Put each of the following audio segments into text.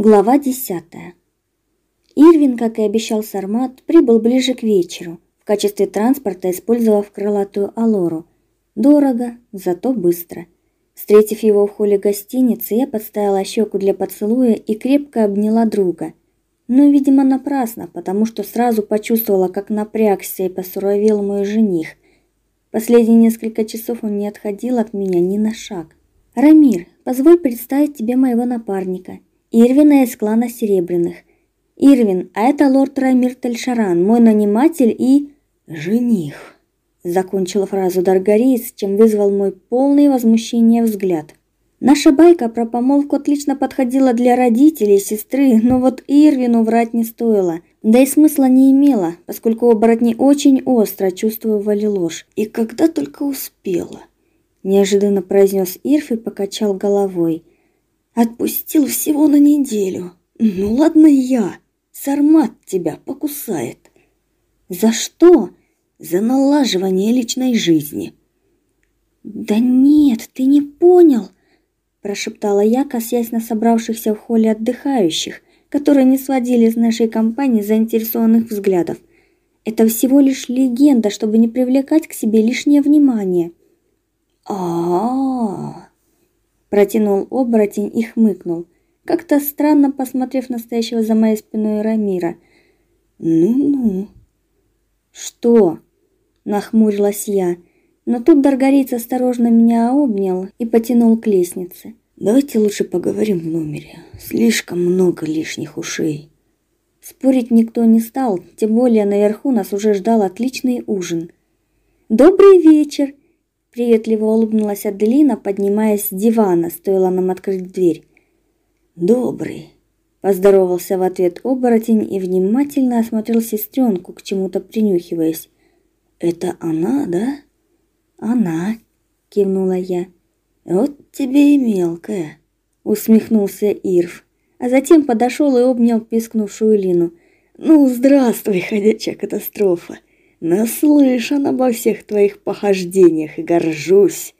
Глава десятая. Ирвин, как и обещал Сармат, прибыл ближе к вечеру, в качестве транспорта использовав крылатую Алору. Дорого, зато быстро. Встретив его в холле гостиницы, я подставила щеку для поцелуя и крепко обняла друга. Но, видимо, напрасно, потому что сразу почувствовала, как напрягся и посуровел мой жених. Последние несколько часов он не отходил от меня ни на шаг. «Рамир, позволь представить тебе моего напарника», Ирвина из клана Серебряных. Ирвин, а это лорд Рамир Тельшаран, мой наниматель и жених. Закончила фразу Даргарис, чем вызвал мой полный возмущения взгляд. Наша байка про помолвку отлично подходила для родителей и сестры, но вот Ирвину врать не стоило. Да и смысла не имело, поскольку оборотни очень остро чувствовали ложь. И когда только успела. Неожиданно произнес Ирф и покачал головой. Отпустил всего на неделю. Ну ладно я. Сармат тебя покусает. За что? За налаживание личной жизни. Да нет, ты не понял, прошептала я, косясь на собравшихся в холле отдыхающих, которые не сводили с нашей компании заинтересованных взглядов. Это всего лишь легенда, чтобы не привлекать к себе лишнее внимание. А-а-а протянул оборотень и хмыкнул, как-то странно посмотрев на стоящего за моей спиной Рамира. Ну-ну. Что? нахмурилась я, но тут Даргариц осторожно меня обнял и потянул к лестнице. Давайте лучше поговорим в номере. Слишком много лишних ушей. Спорить никто не стал, тем более наверху нас уже ждал отличный ужин. Добрый вечер, Приветливо улыбнулась Аделина, поднимаясь с дивана, стоило нам открыть дверь. Добрый, поздоровался в ответ оборотень и внимательно осмотрел сестренку, к чему-то принюхиваясь. Это она, да? Она, кивнула я. Вот тебе и мелкая, усмехнулся Ирв, а затем подошел и обнял пискнувшую Лину. Ну, здравствуй, ходячая катастрофа. Наслышан обо всех твоих похождениях и горжусь.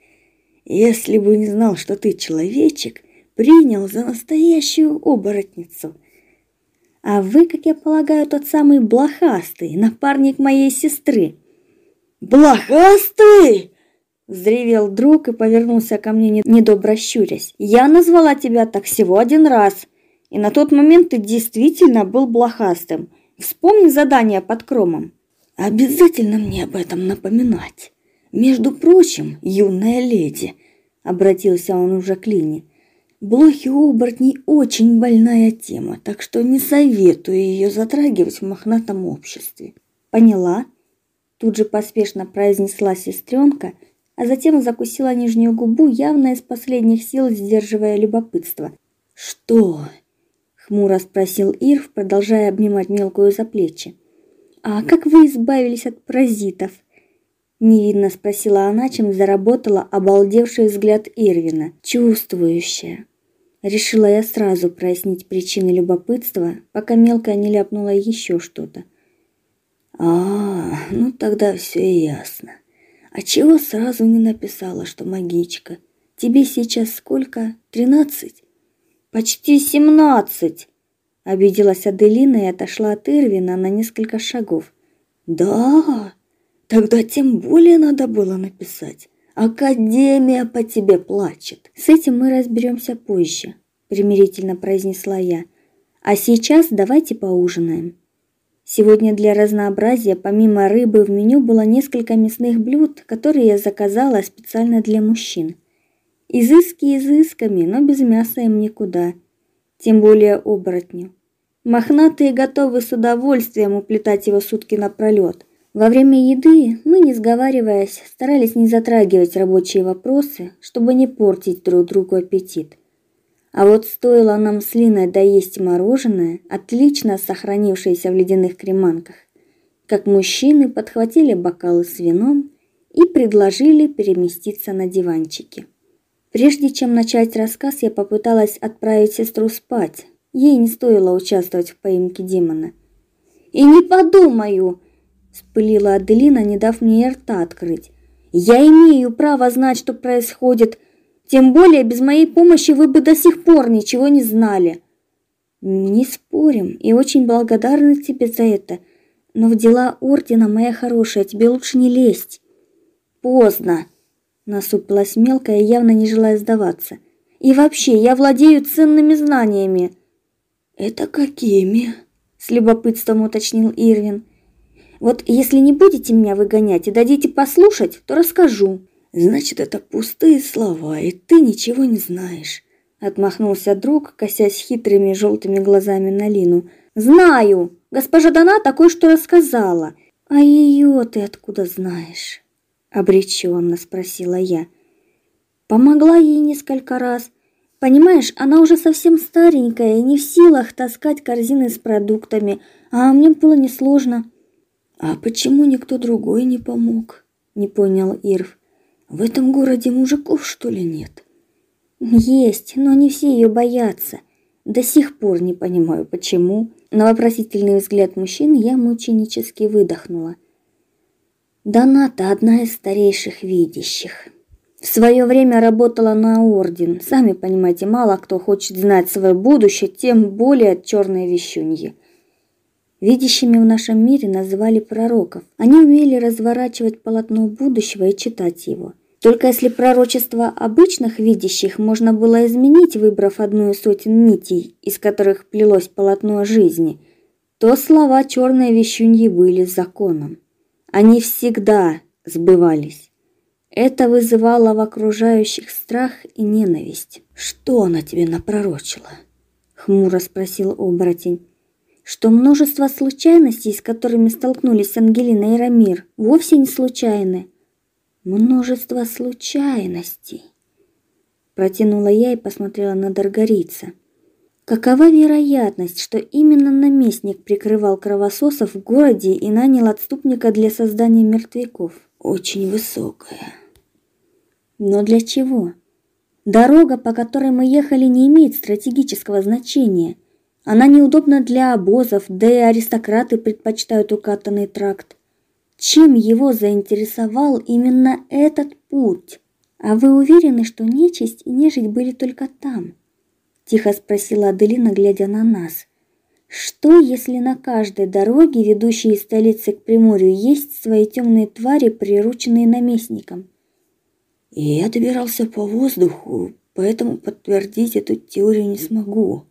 Если бы не знал, что ты человечек, принял за настоящую оборотницу. А вы, как я полагаю, тот самый блохастый, напарник моей сестры. Блохастый! взревел друг и повернулся ко мне недобро щурясь. Я назвала тебя так всего один раз, и на тот момент ты действительно был блохастым. Вспомни задание под кромом. Обязательно мне об этом напоминать. Между прочим, юная леди, обратился он уже к Лине. Блохи оборотней очень больная тема, так что не советую ее затрагивать в мохнатом обществе. Поняла? Тут же поспешно произнесла сестренка, а затем закусила нижнюю губу, явно из последних сил сдерживая любопытство. Что? хмуро спросил Ирв, продолжая обнимать мелкую за плечи. А как вы избавились от паразитов? невинно спросила она, чем заработала обалдевший взгляд Ирвина, чувствующая. Решила я сразу прояснить причины любопытства, пока мелкая не ляпнула еще что-то. А, ну тогда все ясно. А чего сразу не написала, что магичка? Тебе сейчас сколько? Тринадцать? Почти семнадцать. Обиделась Аделина и отошла от Ирвина на несколько шагов. Да, тогда тем более надо было написать. Академия по тебе плачет. С этим мы разберемся позже, примирительно произнесла я. А сейчас давайте поужинаем. Сегодня для разнообразия помимо рыбы в меню было несколько мясных блюд, которые я заказала специально для мужчин. Изыски изысками, но без мяса им никуда. Тем более оборотню. Мохнатые готовы с удовольствием уплетать его сутки напролет. Во время еды мы, не сговариваясь, старались не затрагивать рабочие вопросы, чтобы не портить друг другу аппетит. А вот стоило нам с Линой доесть мороженое, отлично сохранившееся в ледяных креманках, как мужчины подхватили бокалы с вином и предложили переместиться на диванчики. Прежде чем начать рассказ, я попыталась отправить сестру спать, Ей не стоило участвовать в поимке демона. И не подумаю, вспылила Аделина, не дав мне рта открыть. Я имею право знать, что происходит, тем более без моей помощи вы бы до сих пор ничего не знали. Не спорим, и очень благодарны тебе за это. Но в дела ордена, моя хорошая, тебе лучше не лезть. Поздно, насупилась мелкая, явно не желая сдаваться. И вообще, я владею ценными знаниями. Это какими? с любопытством уточнил Ирвин. Вот если не будете меня выгонять и дадите послушать, то расскажу. Значит, это пустые слова, и ты ничего не знаешь. Отмахнулся друг, косясь хитрыми желтыми глазами на Лину. Знаю, госпожа Дана такое что рассказала. А ее ты откуда знаешь? обреченно спросила я. Помогла ей несколько раз. Понимаешь, она уже совсем старенькая и не в силах таскать корзины с продуктами, а мне было несложно. А почему никто другой не помог? Не понял Ирв. В этом городе мужиков, что ли, нет? Есть, но не все ее боятся. До сих пор не понимаю, почему. На вопросительный взгляд мужчин я мученически выдохнула. Доната одна из старейших видящих. В свое время работала на орден. Сами понимаете, мало кто хочет знать свое будущее, тем более от черной вещуньи. Видящими в нашем мире называли пророков. Они умели разворачивать полотно будущего и читать его. Только если пророчество обычных видящих можно было изменить, выбрав одну из сотен нитей, из которых плелось полотно жизни, то слова черной вещуньи были законом. Они всегда сбывались. Это вызывало в окружающих страх и ненависть. Что она тебе напророчила? хмуро спросил оборотень что множество случайностей, с которыми столкнулись Ангелина и Рамир, вовсе не случайны. Множество случайностей. Протянула я и посмотрела на Даргарица. Какова вероятность, что именно наместник прикрывал кровососов в городе и нанял отступника для создания мертвяков? Очень высокая. Но для чего? Дорога, по которой мы ехали, не имеет стратегического значения – она неудобна для обозов, да и аристократы предпочитают укатанный тракт. Чем его заинтересовал именно этот путь? А вы уверены, что нечисть и нежить были только там? Тихо спросила Аделина, глядя на нас. Что, если на каждой дороге, ведущей из столицы к Приморью, есть свои темные твари, прирученные наместником? Я добирался по воздуху, поэтому подтвердить эту теорию не смогу.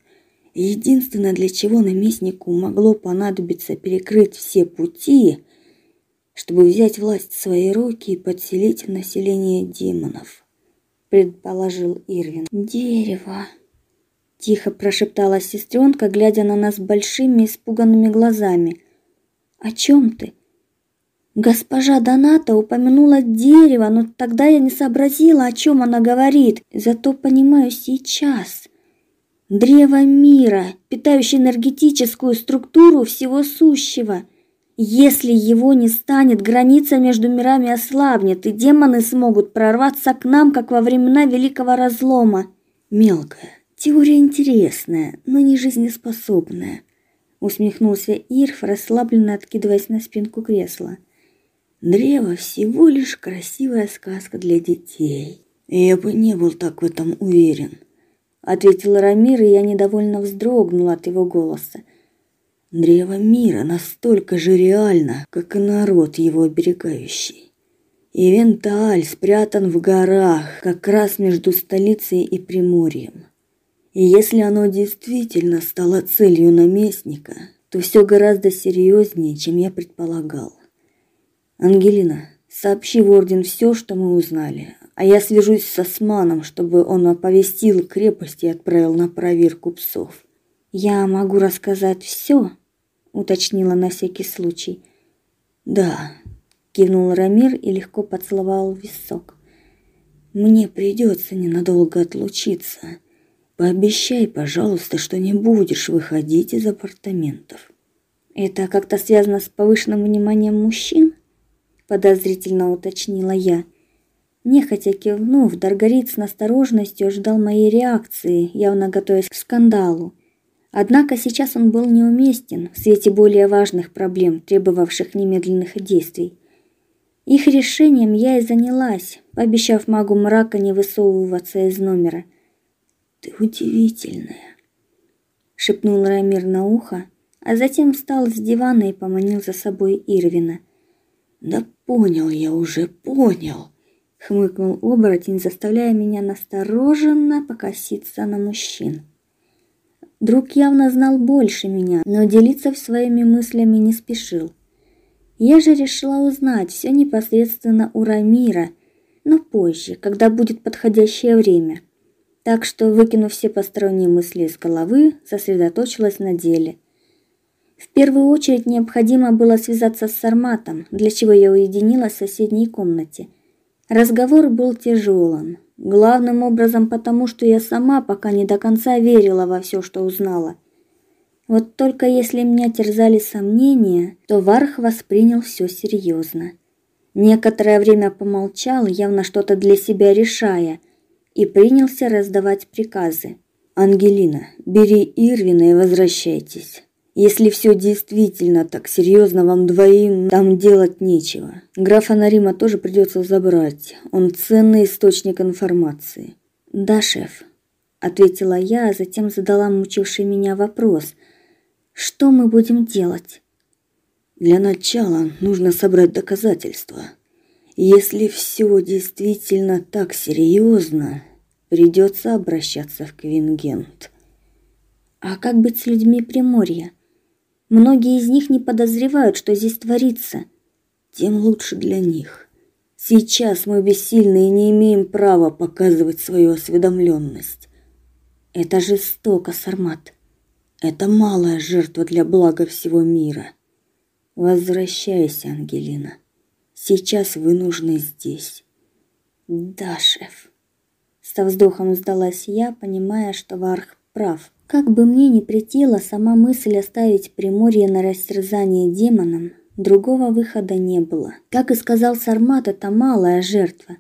Единственное, для чего наместнику могло понадобиться перекрыть все пути, чтобы взять власть в свои руки и подселить население демонов, предположил Ирвин. Дерево, тихо прошептала сестренка, глядя на нас большими испуганными глазами. О чем ты? Госпожа Доната упомянула дерево, но тогда я не сообразила, о чем она говорит. Зато понимаю сейчас. Древо мира, питающее энергетическую структуру всего сущего. Если его не станет, граница между мирами ослабнет, и демоны смогут прорваться к нам, как во времена Великого Разлома. Мелкая, теория интересная, но не жизнеспособная, усмехнулся Ирф, расслабленно откидываясь на спинку кресла. Древо всего лишь красивая сказка для детей. Я бы не был так в этом уверен ответил Рамир, и я недовольно вздрогнула от его голоса. Древо мира настолько же реально, как и народ его оберегающий. Ивенталь спрятан в горах, как раз между столицей и Приморьем. И если оно действительно стало целью наместника, то все гораздо серьезнее, чем я предполагал. Ангелина, сообщи в орден все, что мы узнали, а я свяжусь с Османом, чтобы он оповестил крепость и отправил на проверку псов. Я могу рассказать все, уточнила на всякий случай. Да, кивнул Рамир и легко поцеловал висок. Мне придется ненадолго отлучиться. Пообещай, пожалуйста, что не будешь выходить из апартаментов. Это как-то связано с повышенным вниманием мужчин? Подозрительно уточнила я. Нехотя кивнув, Даргариц с настороженностью ждал моей реакции, явно готовясь к скандалу. Однако сейчас он был неуместен в свете более важных проблем, требовавших немедленных действий. Их решением я и занялась, пообещав магу мрака не высовываться из номера. Ты удивительная. шепнул Рамир на ухо, а затем встал с дивана и поманил за собой Ирвина. Да понял я уже, понял, хмыкнул оборотень, заставляя меня настороженно покоситься на мужчин. Друг явно знал больше меня, но делиться своими мыслями не спешил. Я же решила узнать все непосредственно у Рамира, но позже, когда будет подходящее время. Так что, выкинув все посторонние мысли из головы, сосредоточилась на деле. В первую очередь необходимо было связаться с Сарматом, для чего я уединилась в соседней комнате. Разговор был тяжелым, главным образом потому, что я сама пока не до конца верила во все, что узнала. Вот только если меня терзали сомнения, то Варх воспринял все серьезно. Некоторое время помолчал, явно что-то для себя решая, и принялся раздавать приказы. Ангелина, бери Ирвина и возвращайтесь. Если все действительно так серьезно, вам двоим там делать нечего. Графа Нарима тоже придется забрать. Он ценный источник информации. Да, шеф, ответила я, а затем задала мучивший меня вопрос: что мы будем делать? Для начала нужно собрать доказательства. Если все действительно так серьезно, придется обращаться в Квингент. А как быть с людьми Приморья? Многие из них не подозревают, что здесь творится. Тем лучше для них. Сейчас мы бессильны и не имеем права показывать свою осведомленность. Это жестоко, Сармат. Это малая жертва для блага всего мира. Возвращайся, Ангелина. Сейчас вы нужны здесь. Да, шеф. Со вздохом сдалась я, понимая, что Варх прав. Как бы мне ни претела сама мысль оставить Приморье на растерзание демонам, другого выхода не было. Как и сказал Сармат, это малая жертва.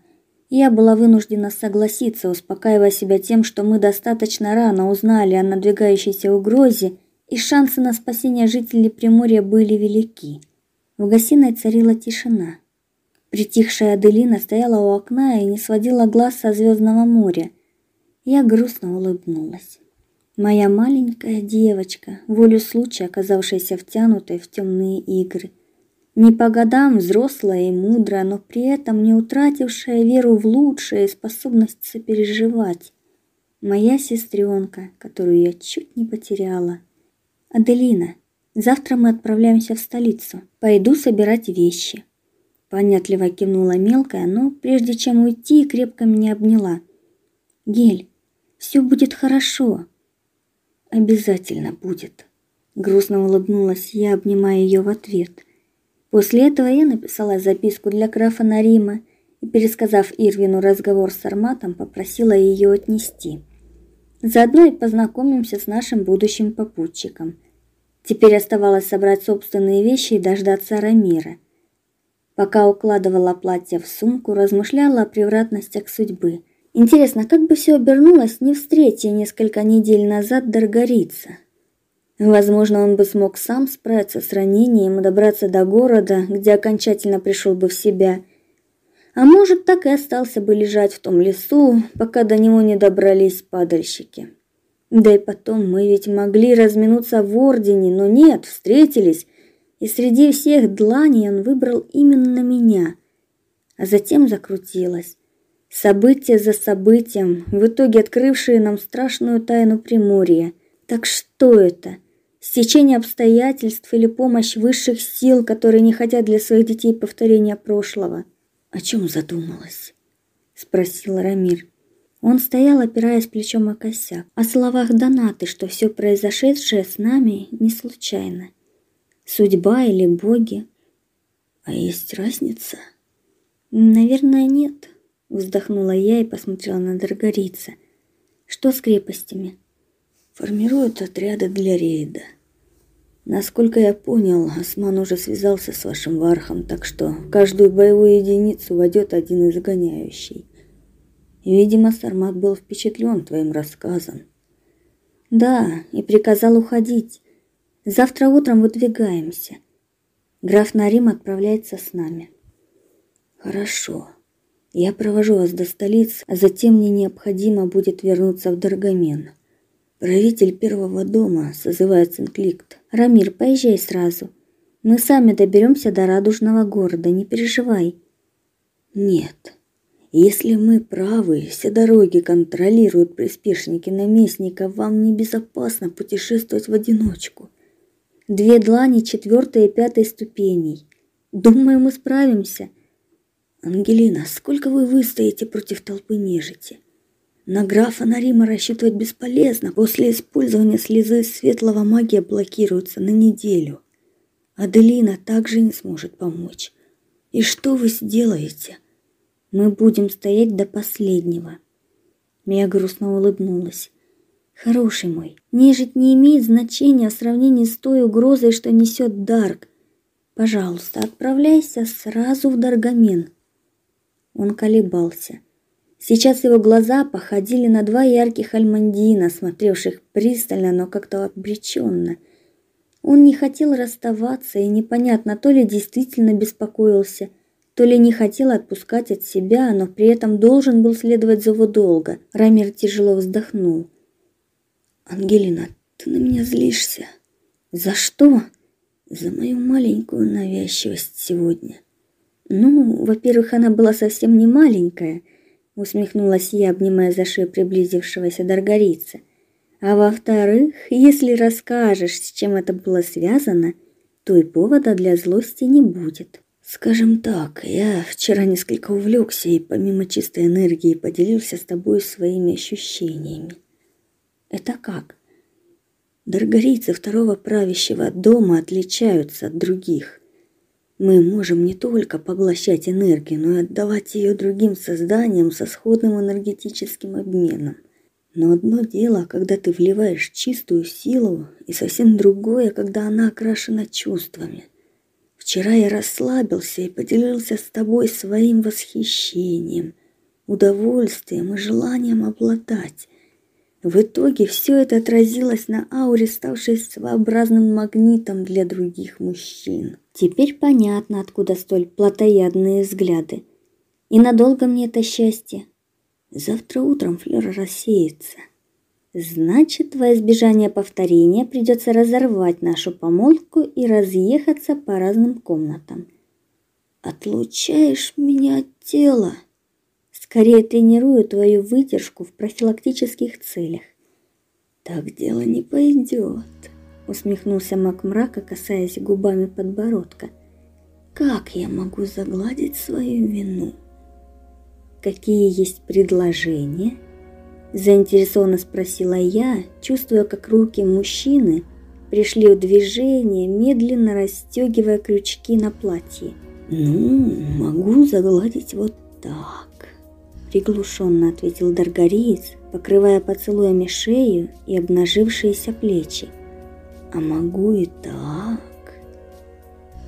Я была вынуждена согласиться, успокаивая себя тем, что мы достаточно рано узнали о надвигающейся угрозе, и шансы на спасение жителей Приморья были велики. В гостиной царила тишина. Притихшая Аделина стояла у окна и не сводила глаз со звездного моря. Я грустно улыбнулась. Моя маленькая девочка, волю случая оказавшаяся втянутой в темные игры. Не по годам взрослая и мудрая, но при этом не утратившая веру в лучшее и способность сопереживать. Моя сестренка, которую я чуть не потеряла. Аделина, завтра мы отправляемся в столицу. Пойду собирать вещи. Понятливо кивнула мелкая, но прежде чем уйти, крепко меня обняла. Гель, все будет хорошо. Обязательно будет. Грустно улыбнулась я, обнимая ее в ответ. После этого я написала записку для графа Нарима и, пересказав Ирвину разговор с Арматом, попросила ее отнести. Заодно и познакомимся с нашим будущим попутчиком. Теперь оставалось собрать собственные вещи и дождаться Рамира. Пока укладывала платье в сумку, размышляла о превратностях судьбы. Интересно, как бы все обернулось, не встретя несколько недель назад Даргарица. Возможно, он бы смог сам справиться с ранением и добраться до города, где окончательно пришел бы в себя. А может, так и остался бы лежать в том лесу, пока до него не добрались падальщики. Да и потом мы ведь могли разминуться в ордене, но нет, встретились. И среди всех дланей он выбрал именно меня. А затем закрутилось. Событие за событием, в итоге открывшие нам страшную тайну Приморья. Так что это? Стечение обстоятельств или помощь высших сил, которые не хотят для своих детей повторения прошлого? О чем задумалась? спросил Рамир. Он стоял, опираясь плечом о косяк, о словах Донаты, что все произошедшее с нами не случайно. Судьба или боги? А есть разница? Наверное, нет. Вздохнула я и посмотрела на Даргарица. Что с крепостями? Формируют отряды для рейда. Насколько я понял, Осман уже связался с вашим вархом, так что каждую боевую единицу войдет один из гоняющий. Видимо, Сармат был впечатлен твоим рассказом. Да, и приказал уходить. Завтра утром выдвигаемся. Граф Нарим отправляется с нами. Хорошо. Я провожу вас до столицы, а затем мне необходимо будет вернуться в Даргамен. Правитель первого дома созывает конфликт. Рамир, поезжай сразу. Мы сами доберемся до радужного города, не переживай. Нет. Если мы правы, все дороги контролируют приспешники наместника, вам небезопасно путешествовать в одиночку. Две длани четвертой и пятой ступеней. Думаю, мы справимся. Ангелина, сколько вы выстоите против толпы нежити? На графа Нарима рассчитывать бесполезно. После использования слезы светлого магия блокируется на неделю. Аделина также не сможет помочь. И что вы сделаете? Мы будем стоять до последнего. Мия грустно улыбнулась. Хороший мой, нежить не имеет значения в сравнении с той угрозой, что несет Дарк. Пожалуйста, отправляйся сразу в Даргамен. Он колебался. Сейчас его глаза походили на два ярких альмандина, смотревших пристально, но как-то обреченно. Он не хотел расставаться и непонятно, то ли действительно беспокоился, то ли не хотел отпускать от себя, но при этом должен был следовать зову долга. Рамир тяжело вздохнул. Ангелина, ты на меня злишься? За что? За мою маленькую навязчивость сегодня. Ну, во-первых, она была совсем не маленькая, усмехнулась я, обнимая за шею приблизившегося Даргарица. А во-вторых, если расскажешь, с чем это было связано, то и повода для злости не будет. Скажем так, я вчера несколько увлекся и помимо чистой энергии поделился с тобой своими ощущениями. Это как? Даргарийцы второго правящего дома отличаются от других. Мы можем не только поглощать энергию, но и отдавать ее другим созданиям со сходным энергетическим обменом. Но одно дело, когда ты вливаешь чистую силу, и совсем другое, когда она окрашена чувствами. Вчера я расслабился и поделился с тобой своим восхищением, удовольствием и желанием обладать. В итоге все это отразилось на ауре, ставшей своеобразным магнитом для других мужчин. Теперь понятно, откуда столь плотоядные взгляды. И надолго мне это счастье? Завтра утром флёр рассеется. Значит, во избежание повторения придется разорвать нашу помолвку и разъехаться по разным комнатам. Отлучаешь меня от тела. Скорее тренирую твою выдержку в профилактических целях. Так дело не пойдет усмехнулся маг мрака, касаясь губами подбородка. Как я могу загладить свою вину? Какие есть предложения? заинтересованно спросила я, чувствуя, как руки мужчины пришли в движение, медленно расстегивая крючки на платье. Ну, могу загладить вот так, приглушенно ответил Даргариец, покрывая поцелуями шею и обнажившиеся плечи а могу и так.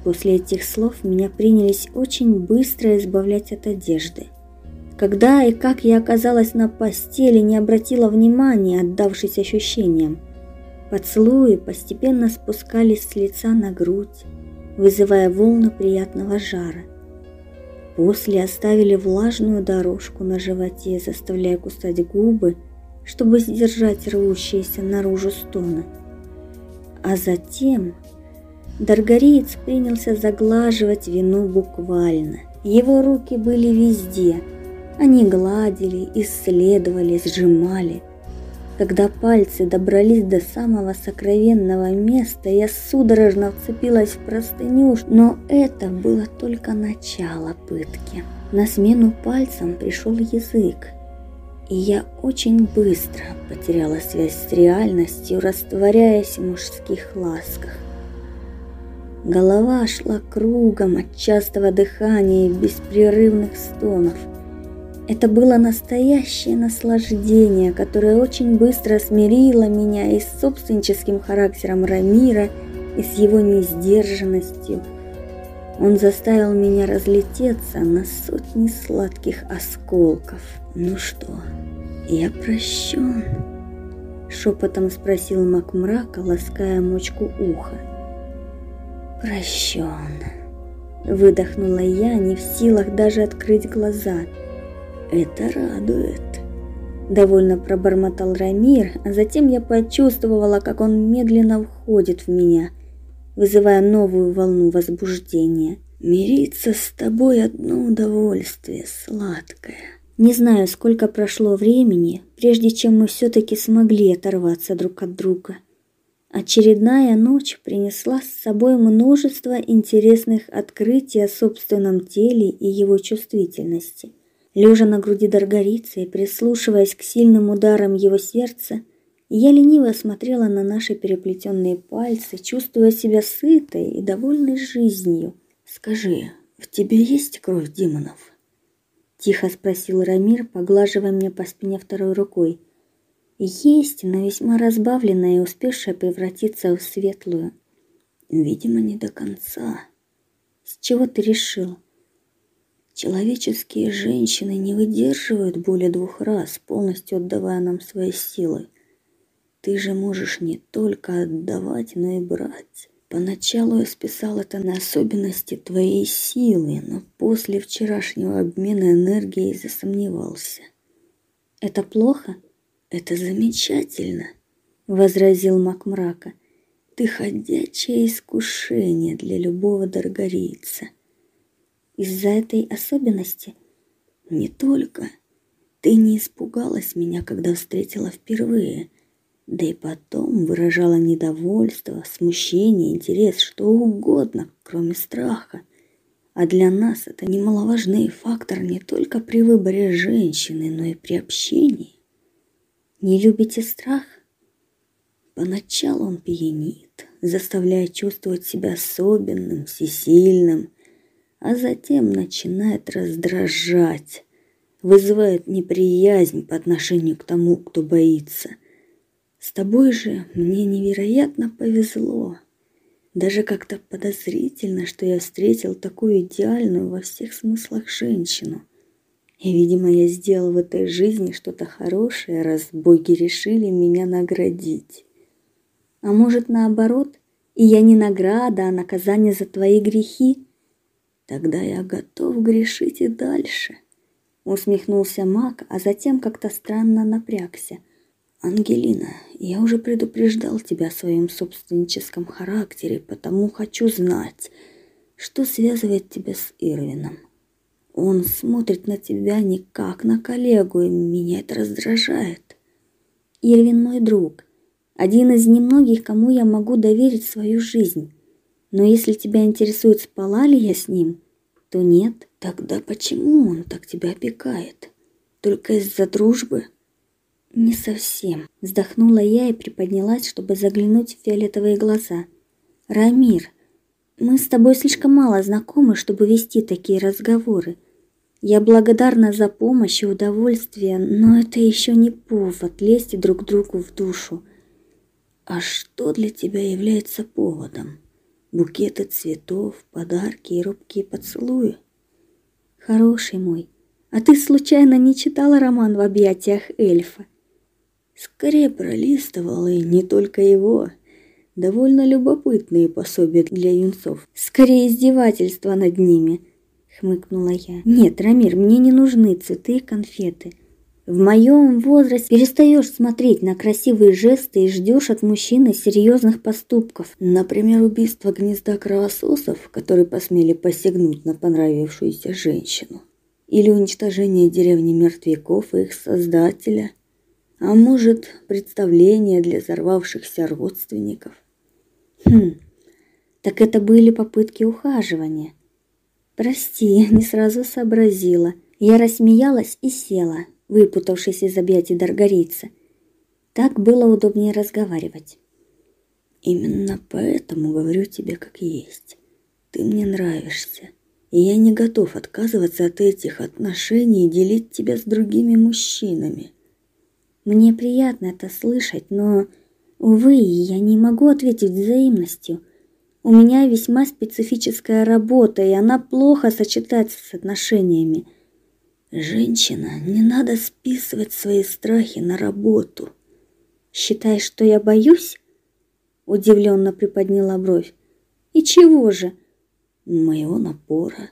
После этих слов меня принялись очень быстро избавлять от одежды. Когда и как я оказалась на постели, не обратила внимания, отдавшись ощущениям. Поцелуи постепенно спускались с лица на грудь, вызывая волны приятного жара. После оставили влажную дорожку на животе, заставляя кусать губы, чтобы сдержать рвущиеся наружу стоны. А затем Даргариец принялся заглаживать вину буквально. Его руки были везде. Они гладили, исследовали, сжимали. Когда пальцы добрались до самого сокровенного места, я судорожно вцепилась в простыню, но это было только начало пытки. На смену пальцам пришел язык, и я очень быстро потеряла связь с реальностью, растворяясь в мужских ласках. Голова шла кругом от частого дыхания и беспрерывных стонов. Это было настоящее наслаждение, которое очень быстро смирило меня и с собственническим характером Рамира, и с его несдержанностью. Он заставил меня разлететься на сотни сладких осколков. Ну что, «Я прощен?» Шепотом спросил маг мрака, лаская мочку уха. «Прощен!» Выдохнула я, не в силах даже открыть глаза. «Это радует!» Довольно пробормотал Рамир, а затем я почувствовала, как он медленно входит в меня, вызывая новую волну возбуждения. Мириться с тобой одно удовольствие, сладкое. Не знаю, сколько прошло времени, прежде чем мы все таки смогли оторваться друг от друга. Очередная ночь принесла с собой множество интересных открытий о собственном теле и его чувствительности. Лежа на груди Даргарицы и прислушиваясь к сильным ударам его сердца, я лениво смотрела на наши переплетенные пальцы, чувствуя себя сытой и довольной жизнью. «Скажи, в тебе есть кровь демонов?» Тихо спросил Рамир, поглаживая мне по спине второй рукой. «Есть, но весьма разбавленная и успевшая превратиться в светлую». «Видимо, не до конца». «С чего ты решил?» Человеческие женщины не выдерживают более двух раз, полностью отдавая нам свои силы. Ты же можешь не только отдавать, но и брать. Поначалу я списал это на особенности твоей силы, но после вчерашнего обмена энергией засомневался. Это плохо? Это замечательно, возразил Мак мрака. Ты ходячее искушение для любого даргарийца из-за этой особенности? Не только. Ты не испугалась меня, когда встретила впервые. Да и потом выражала недовольство, смущение, интерес, что угодно, кроме страха. А для нас это немаловажный фактор не только при выборе женщины, но и при общении. Не любите страх? Поначалу он пьянит, заставляя чувствовать себя особенным, всесильным, а затем начинает раздражать, вызывает неприязнь по отношению к тому, кто боится. С тобой же мне невероятно повезло. Даже как-то подозрительно, что я встретил такую идеальную во всех смыслах женщину. И, видимо, я сделал в этой жизни что-то хорошее, раз боги решили меня наградить. А может, наоборот, и я не награда, а наказание за твои грехи? Тогда я готов грешить и дальше. Усмехнулся Мак, а затем как-то странно напрягся. Ангелина, я уже предупреждал тебя о своем собственническом характере, потому хочу знать, что связывает тебя с Ирвином. Он смотрит на тебя не как на коллегу, и меня это раздражает. Ирвин мой друг, один из немногих, кому я могу доверить свою жизнь. Но если тебя интересует, спала ли я с ним, то нет. Тогда почему он так тебя опекает? Только из-за дружбы? Не совсем. Вздохнула я и приподнялась, чтобы заглянуть в фиолетовые глаза. Рамир, мы с тобой слишком мало знакомы, чтобы вести такие разговоры. Я благодарна за помощь и удовольствие, но это еще не повод лезть друг другу в душу. А что для тебя является поводом? Букеты цветов, подарки и робкие поцелуи. Хороший мой, а ты случайно не читала роман в объятиях эльфа? Скорее пролистывала и не только его. Довольно любопытные пособия для юнцов. Скорее издевательство над ними, хмыкнула я. Нет, Рамир, мне не нужны цветы и конфеты. В моем возрасте перестаешь смотреть на красивые жесты и ждешь от мужчины серьезных поступков. Например, убийство гнезда кровососов, которые посмели посягнуть на понравившуюся женщину. Или уничтожение деревни мертвяков и их создателя. А может, представление для взорвавшихся родственников. Хм, так это были попытки ухаживания. Прости, не сразу сообразила. Я рассмеялась и села, выпутавшись из объятий Даргарицы. Так было удобнее разговаривать. Именно поэтому говорю тебе как есть. Ты мне нравишься, и я не готов отказываться от этих отношений и делить тебя с другими мужчинами. Мне приятно это слышать, но увы, я не могу ответить взаимностью. У меня весьма специфическая работа, и она плохо сочетается с отношениями. Женщина, не надо списывать свои страхи на работу. Считаешь, что я боюсь? Удивленно приподняла бровь. И чего же? Моего напора.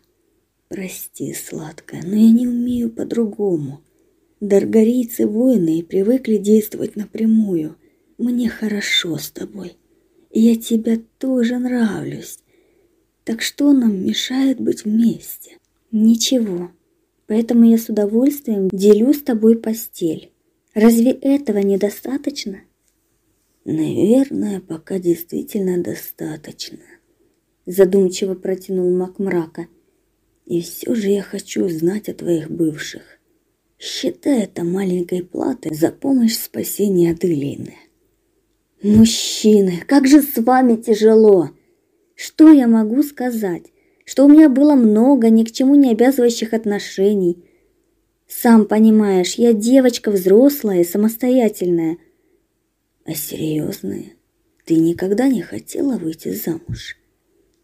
Прости, сладкая, но я не умею по-другому. Даргарийцы воины привыкли действовать напрямую. Мне хорошо с тобой. Я тебе тоже нравлюсь. Так что нам мешает быть вместе? Ничего. Поэтому я с удовольствием делю с тобой постель. Разве этого недостаточно? Наверное, пока действительно достаточно. Задумчиво протянул Макмрака. И все же я хочу знать о твоих бывших. Считай это маленькой платой за помощь в спасении Аделины. Мужчины, как же с вами тяжело. Что я могу сказать? Что у меня было много ни к чему не обязывающих отношений. Сам понимаешь, я девочка взрослая, самостоятельная. А серьезная? Ты никогда не хотела выйти замуж?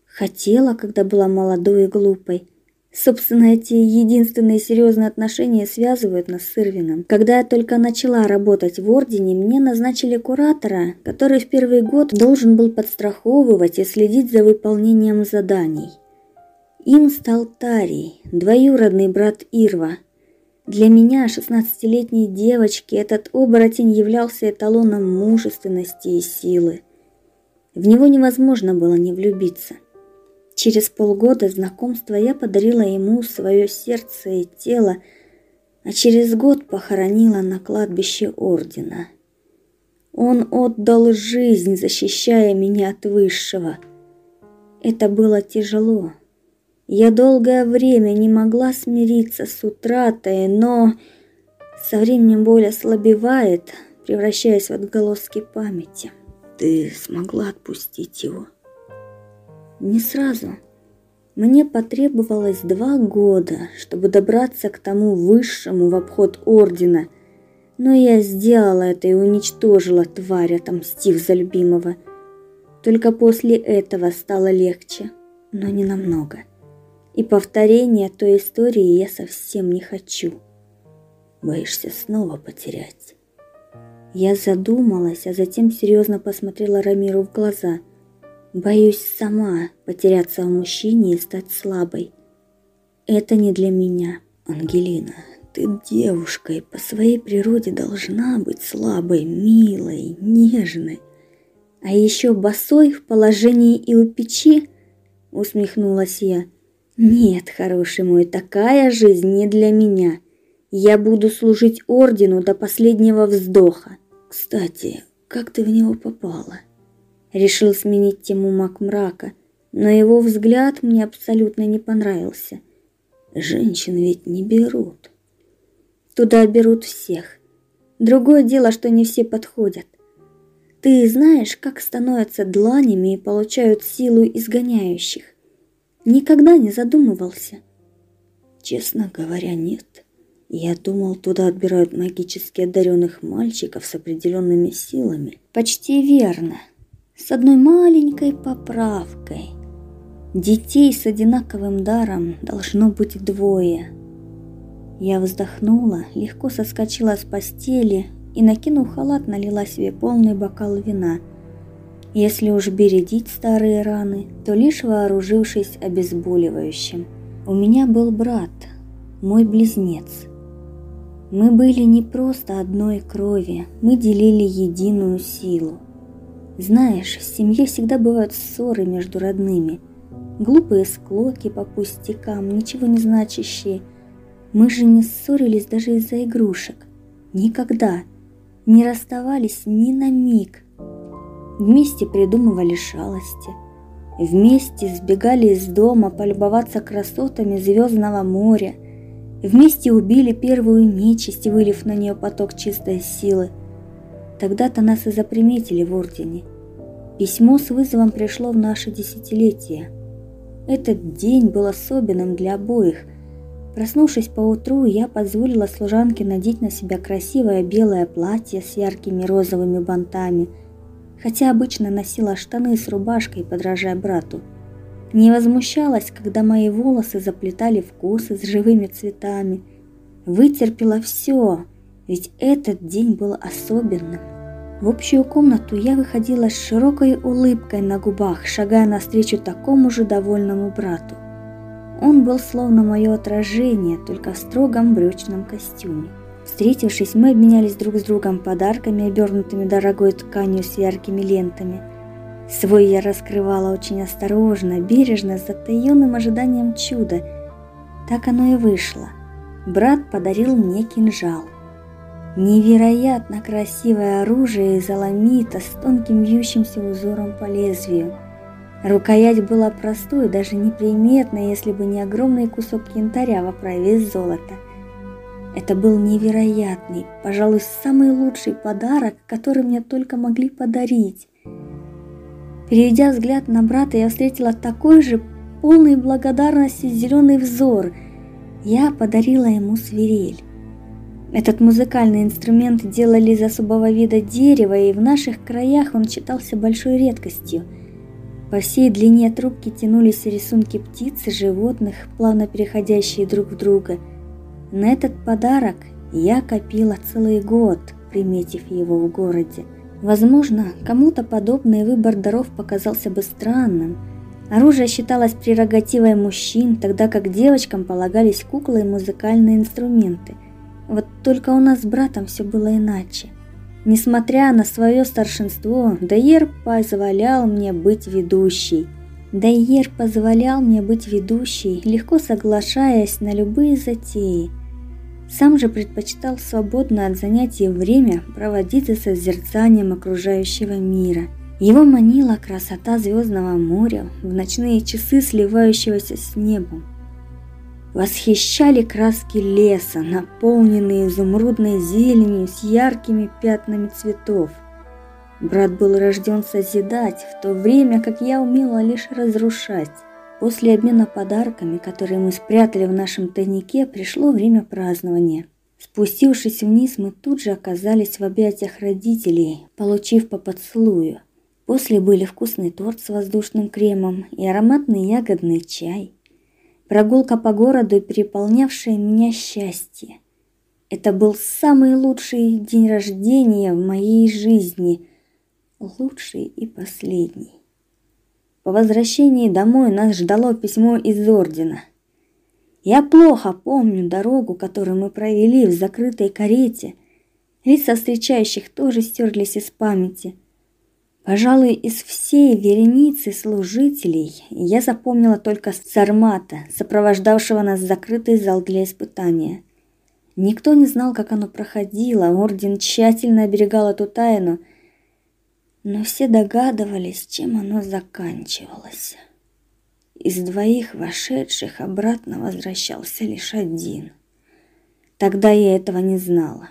Хотела, когда была молодой и глупой. Собственно, эти единственные серьезные отношения связывают нас с Ирвином. Когда я только начала работать в Ордене, мне назначили куратора, который в первый год должен был подстраховывать и следить за выполнением заданий. Им стал Тарий, двоюродный брат Ирва. Для меня, шестнадцатилетней девочки, этот оборотень являлся эталоном мужественности и силы. В него невозможно было не влюбиться. Через полгода знакомства я подарила ему свое сердце и тело, а через год похоронила на кладбище ордена. Он отдал жизнь, защищая меня от высшего. Это было тяжело. Я долгое время не могла смириться с утратой, но со временем боль ослабевает, превращаясь в отголоски памяти. Ты смогла отпустить его? Не сразу. Мне потребовалось два года, чтобы добраться к тому высшему в обход ордена, но я сделала это и уничтожила тварь, отомстив за любимого. Только после этого стало легче, но не намного. И повторения той истории я совсем не хочу. Боишься снова потерять? Я задумалась, а затем серьезно посмотрела Рамиру в глаза – Боюсь сама потеряться в мужчине и стать слабой. Это не для меня. Ангелина, ты девушка и по своей природе должна быть слабой, милой, нежной. А еще босой в положении и у печи, усмехнулась я. Нет, хороший мой, такая жизнь не для меня. Я буду служить ордену до последнего вздоха. Кстати, как ты в него попала? решил сменить тему маг мрака, но его взгляд мне абсолютно не понравился. Женщин ведь не берут. Туда берут всех. Другое дело, что не все подходят. Ты знаешь, как становятся дланями и получают силу изгоняющих? Никогда не задумывался. Честно говоря, нет. Я думал, туда отбирают магически одаренных мальчиков с определенными силами. Почти верно с одной маленькой поправкой. Детей с одинаковым даром должно быть двое. Я вздохнула, легко соскочила с постели и, накинув халат, налила себе полный бокал вина. Если уж бередить старые раны, то лишь вооружившись обезболивающим. У меня был брат, мой близнец. Мы были не просто одной крови, мы делили единую силу. Знаешь, в семье всегда бывают ссоры между родными. Глупые склоки по пустякам, ничего не значащие. Мы же не ссорились даже из-за игрушек. Никогда. Не расставались ни на миг. Вместе придумывали шалости. Вместе сбегали из дома полюбоваться красотами звездного моря. Вместе убили первую нечисть, вылив на нее поток чистой силы – Тогда-то нас и заприметили в Ордене. Письмо с вызовом пришло в наше десятилетие. Этот день был особенным для обоих. Проснувшись поутру, я позволила служанке надеть на себя красивое белое платье с яркими розовыми бантами, хотя обычно носила штаны с рубашкой, подражая брату. Не возмущалась, когда мои волосы заплетали в косы с живыми цветами. Вытерпела все, ведь этот день был особенным. В общую комнату я выходила с широкой улыбкой на губах, шагая навстречу такому же довольному брату. Он был словно мое отражение, только в строгом брючном костюме. Встретившись, мы обменялись друг с другом подарками, обернутыми дорогой тканью с яркими лентами. Свой я раскрывала очень осторожно, бережно, с затаенным ожиданием чуда. Так оно и вышло. Брат подарил мне кинжал. Невероятно красивое оружие из аламита с тонким вьющимся узором по лезвию. Рукоять была простой, даже неприметной, если бы не огромный кусок янтаря в оправе из золота. Это был невероятный, пожалуй, самый лучший подарок, который мне только могли подарить. Переведя взгляд на брата, я встретила такой же полный благодарности зеленый взор. Я подарила ему свирель. Этот музыкальный инструмент делали из особого вида дерева, и в наших краях он считался большой редкостью. По всей длине трубки тянулись рисунки птиц и животных, плавно переходящие друг в друга. На этот подарок я копила целый год, приметив его в городе. Возможно, кому-то подобный выбор даров показался бы странным. Оружие считалось прерогативой мужчин, тогда как девочкам полагались куклы и музыкальные инструменты. Вот только у нас с братом все было иначе. Несмотря на свое старшинство, Дайер позволял мне быть ведущей. Дайер позволял мне быть ведущей, легко соглашаясь на любые затеи. Сам же предпочитал свободно от занятий время проводить за созерцанием окружающего мира. Его манила красота звездного моря в ночные часы сливающегося с небом. Восхищали краски леса, наполненные изумрудной зеленью с яркими пятнами цветов. Брат был рожден созидать, в то время как я умела лишь разрушать. После обмена подарками, которые мы спрятали в нашем тайнике, пришло время празднования. Спустившись вниз, мы тут же оказались в объятиях родителей, получив по поцелую. После были вкусный торт с воздушным кремом и ароматный ягодный чай. Прогулка по городу, переполнявшая меня счастье. Это был самый лучший день рождения в моей жизни, лучший и последний. По возвращении домой нас ждало письмо из ордена. Я плохо помню дорогу, которую мы провели в закрытой карете. Лица встречающих тоже стерлись из памяти. Пожалуй, из всей вереницы служителей я запомнила только Сармата, сопровождавшего нас в закрытый зал для испытания. Никто не знал, как оно проходило, орден тщательно оберегал эту тайну, но все догадывались, чем оно заканчивалось. Из двоих вошедших обратно возвращался лишь один. Тогда я этого не знала.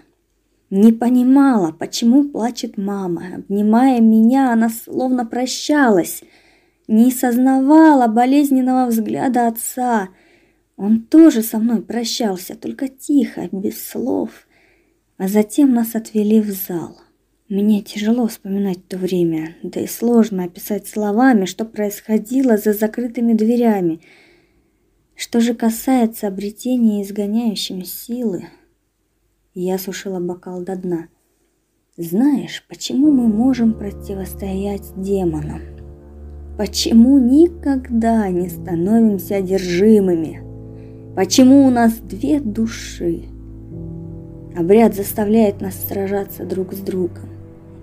Не понимала, почему плачет мама. Обнимая меня, она словно прощалась. Не сознавала болезненного взгляда отца. Он тоже со мной прощался, только тихо, без слов. А затем нас отвели в зал. Мне тяжело вспоминать то время, да и сложно описать словами, что происходило за закрытыми дверями. Что же касается обретения изгоняющими силы, я сушила бокал до дна. Знаешь, почему мы можем противостоять демонам? Почему никогда не становимся одержимыми? Почему у нас две души? Обряд заставляет нас сражаться друг с другом.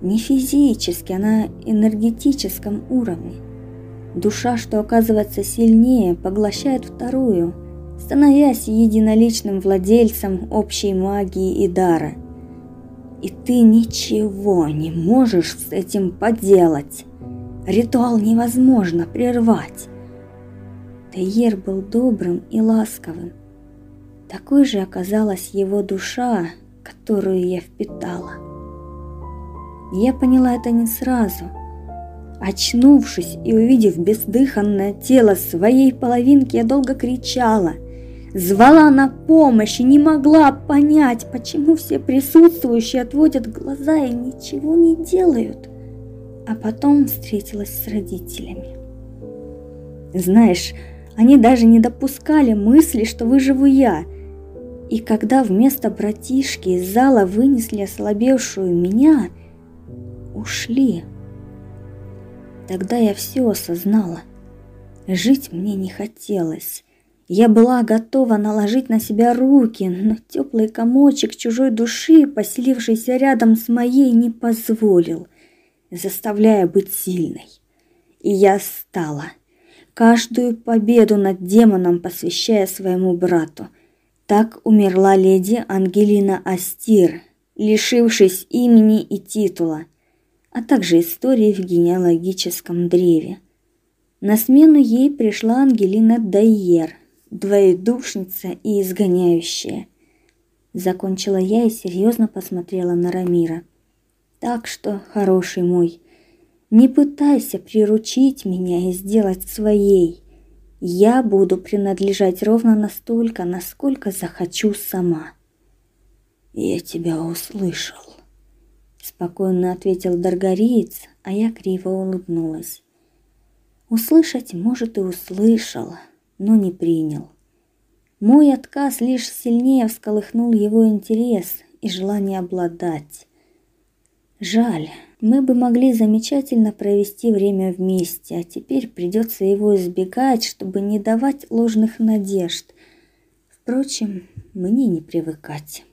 Не физически, а на энергетическом уровне. Душа, что оказывается сильнее, поглощает вторую – становясь единоличным владельцем общей магии и дара. И ты ничего не можешь с этим поделать. Ритуал невозможно прервать. Тейер был добрым и ласковым. Такой же оказалась его душа, которую я впитала. Я поняла это не сразу. Очнувшись и увидев бездыханное тело своей половинки, я долго кричала – звала на помощь и не могла понять, почему все присутствующие отводят глаза и ничего не делают. А потом встретилась с родителями. Знаешь, они даже не допускали мысли, что выживу я. И когда вместо братишки из зала вынесли ослабевшую меня, ушли. Тогда я все осознала. Жить мне не хотелось. Я была готова наложить на себя руки, но теплый комочек чужой души, поселившийся рядом с моей, не позволил, заставляя быть сильной. И я стала каждую победу над демоном посвящая своему брату. Так умерла леди Ангелина Астир, лишившись имени и титула, а также истории в генеалогическом древе. На смену ей пришла Ангелина Дайер, двоедушница и изгоняющая. Закончила я и серьезно посмотрела на Рамира. Так что, хороший мой, не пытайся приручить меня и сделать своей. Я буду принадлежать ровно настолько, насколько захочу сама. Я тебя услышал, спокойно ответил Даргариец, а я криво улыбнулась. Услышать, может, и услышал, но не принял. Мой отказ лишь сильнее всколыхнул его интерес и желание обладать. Жаль, мы бы могли замечательно провести время вместе, а теперь придется его избегать, чтобы не давать ложных надежд. Впрочем, мне не привыкать.